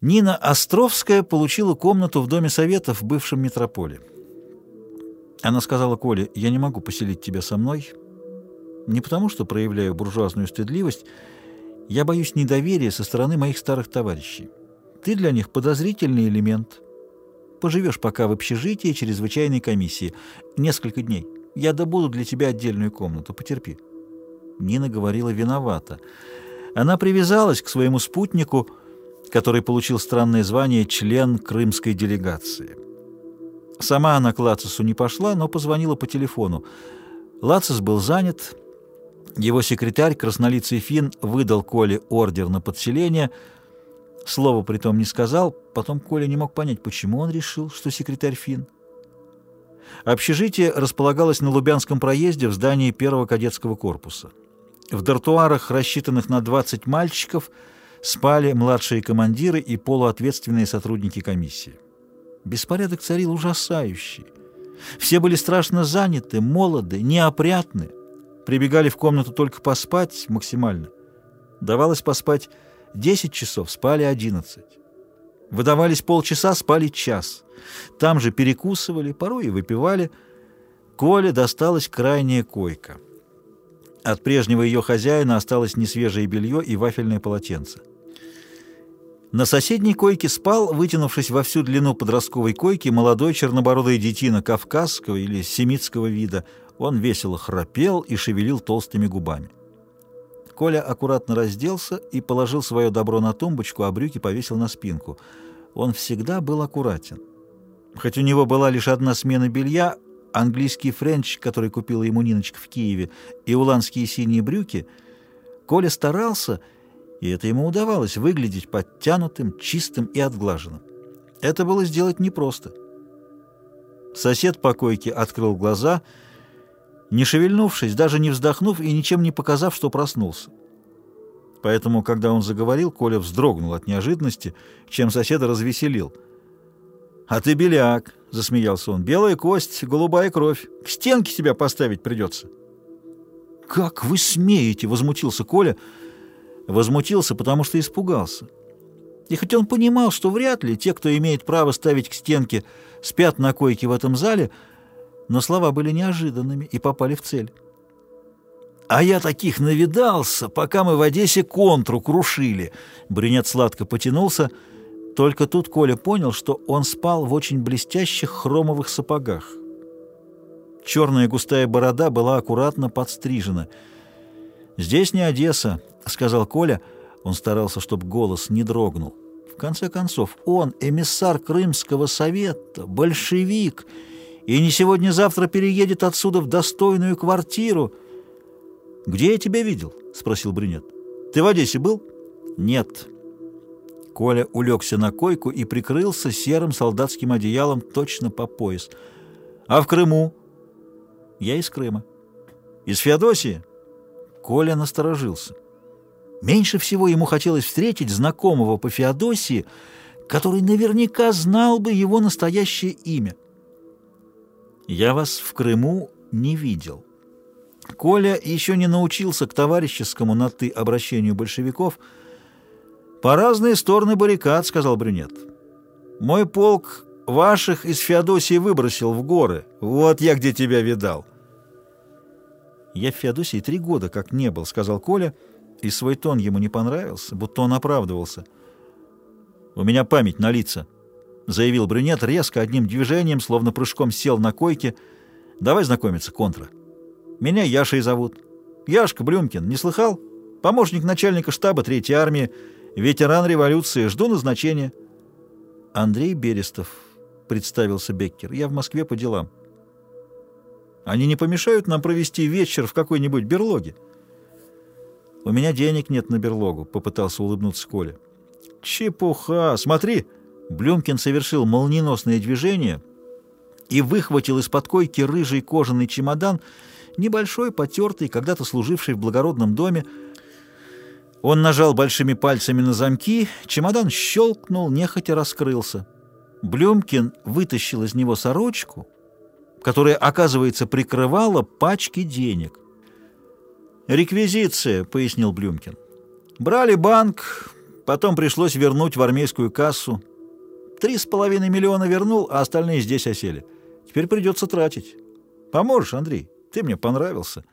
Нина Островская получила комнату в Доме Советов в бывшем метрополе. Она сказала Коле, «Я не могу поселить тебя со мной, не потому что проявляю буржуазную стыдливость, я боюсь недоверия со стороны моих старых товарищей. Ты для них подозрительный элемент. Поживешь пока в общежитии чрезвычайной комиссии. Несколько дней. Я добуду для тебя отдельную комнату. Потерпи». Нина говорила виновата. Она привязалась к своему спутнику, который получил странное звание член крымской делегации. Сама она к Лацису не пошла, но позвонила по телефону. Лацис был занят. Его секретарь, краснолицый фин, выдал Коле ордер на подселение. Слова притом не сказал. Потом Коля не мог понять, почему он решил, что секретарь фин. Общежитие располагалось на Лубянском проезде в здании первого кадетского корпуса. В дартуарах, рассчитанных на 20 мальчиков, спали младшие командиры и полуответственные сотрудники комиссии. Беспорядок царил ужасающий. Все были страшно заняты, молоды, неопрятны, прибегали в комнату только поспать максимально. Давалось поспать 10 часов, спали 11. Выдавались полчаса, спали час. Там же перекусывали, порой и выпивали. Коле досталась крайняя койка. От прежнего ее хозяина осталось несвежее белье и вафельное полотенце. На соседней койке спал, вытянувшись во всю длину подростковой койки, молодой чернобородый детина кавказского или семитского вида. Он весело храпел и шевелил толстыми губами. Коля аккуратно разделся и положил свое добро на тумбочку, а брюки повесил на спинку. Он всегда был аккуратен. Хоть у него была лишь одна смена белья, английский френч, который купила ему Ниночка в Киеве, и уланские синие брюки, Коля старался, и это ему удавалось, выглядеть подтянутым, чистым и отглаженным. Это было сделать непросто. Сосед по койке открыл глаза, не шевельнувшись, даже не вздохнув и ничем не показав, что проснулся. Поэтому, когда он заговорил, Коля вздрогнул от неожиданности, чем соседа развеселил. «А ты беляк!» — засмеялся он. «Белая кость, голубая кровь. К стенке тебя поставить придется». «Как вы смеете?» — возмутился Коля. Возмутился, потому что испугался. И хоть он понимал, что вряд ли те, кто имеет право ставить к стенке, спят на койке в этом зале, но слова были неожиданными и попали в цель. «А я таких навидался, пока мы в Одессе контру крушили!» Брюнет сладко потянулся — только тут Коля понял, что он спал в очень блестящих хромовых сапогах. Черная густая борода была аккуратно подстрижена. «Здесь не Одесса», — сказал Коля. Он старался, чтобы голос не дрогнул. В конце концов, он эмиссар Крымского совета, большевик, и не сегодня-завтра переедет отсюда в достойную квартиру. «Где я тебя видел?» — спросил брюнет. «Ты в Одессе был?» «Нет». Коля улегся на койку и прикрылся серым солдатским одеялом точно по пояс. «А в Крыму?» «Я из Крыма». «Из Феодосии?» Коля насторожился. Меньше всего ему хотелось встретить знакомого по Феодосии, который наверняка знал бы его настоящее имя. «Я вас в Крыму не видел». Коля еще не научился к товарищескому на «ты» обращению большевиков – «По разные стороны баррикад», — сказал брюнет. «Мой полк ваших из Феодосии выбросил в горы. Вот я где тебя видал». «Я в Феодосии три года как не был», — сказал Коля, и свой тон ему не понравился, будто он оправдывался. «У меня память на лица», — заявил брюнет резко, одним движением, словно прыжком сел на койке. «Давай знакомиться, контра. Меня Яшей зовут. Яшка Блюмкин, не слыхал? Помощник начальника штаба Третьей армии». Ветеран революции. Жду назначения. Андрей Берестов, представился Беккер. Я в Москве по делам. Они не помешают нам провести вечер в какой-нибудь берлоге? У меня денег нет на берлогу, попытался улыбнуться Коля. Чепуха! Смотри! Блюмкин совершил молниеносное движение и выхватил из-под койки рыжий кожаный чемодан, небольшой, потертый, когда-то служивший в благородном доме, он нажал большими пальцами на замки, чемодан щелкнул, нехотя раскрылся. Блюмкин вытащил из него сорочку, которая, оказывается, прикрывала пачки денег. «Реквизиция», — пояснил Блюмкин. «Брали банк, Потом пришлось вернуть в армейскую кассу. Три с половиной миллиона вернул, а остальные здесь осели. Теперь придется тратить. Поможешь, Андрей? Ты мне понравился».